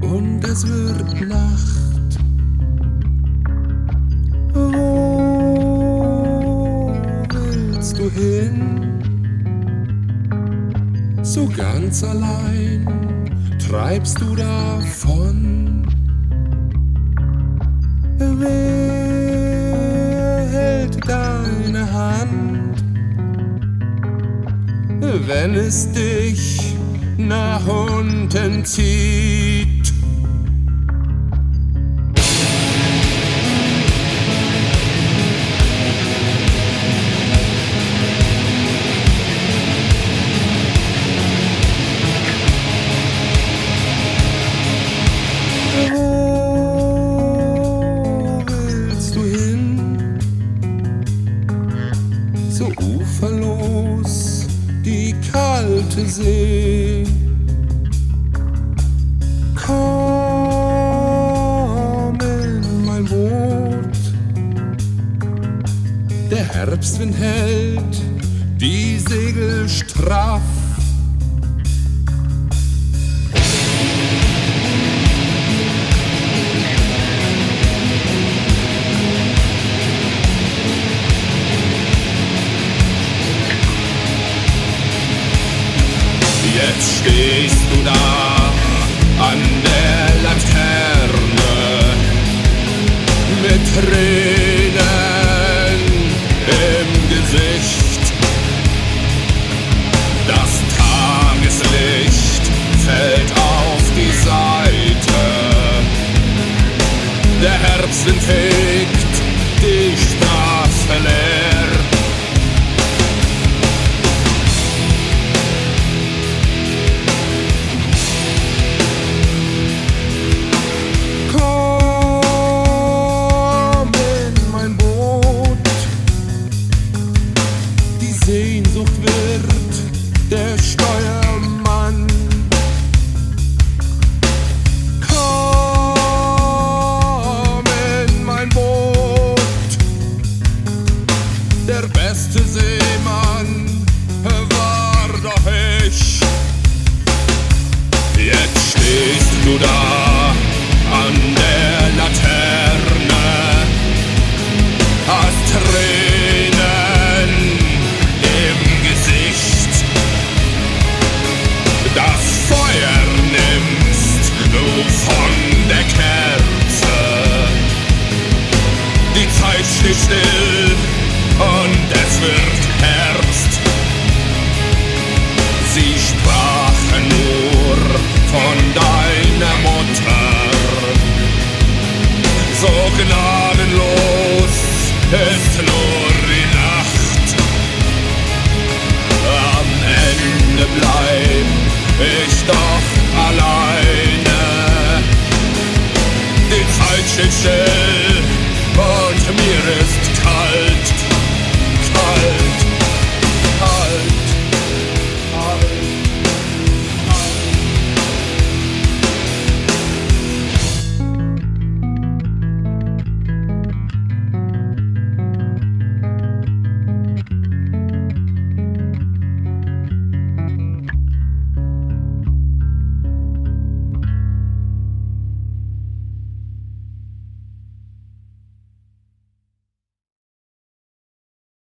und es wird Nacht. Wo willst du hin? So ganz allein treibst du davon. Wer hält deine Hand, wenn es dich nach unten zieht? So uferlos die kalte See. Komm in mein Boot. Der Herbstwind hält die Segel straff. Jetzt stehst du da an der Laterne mit Tränen Seemann war doch ich. Jetzt stehst du da von deiner Mutter. So gnadenlos ist nur die Nacht. Am Ende bleib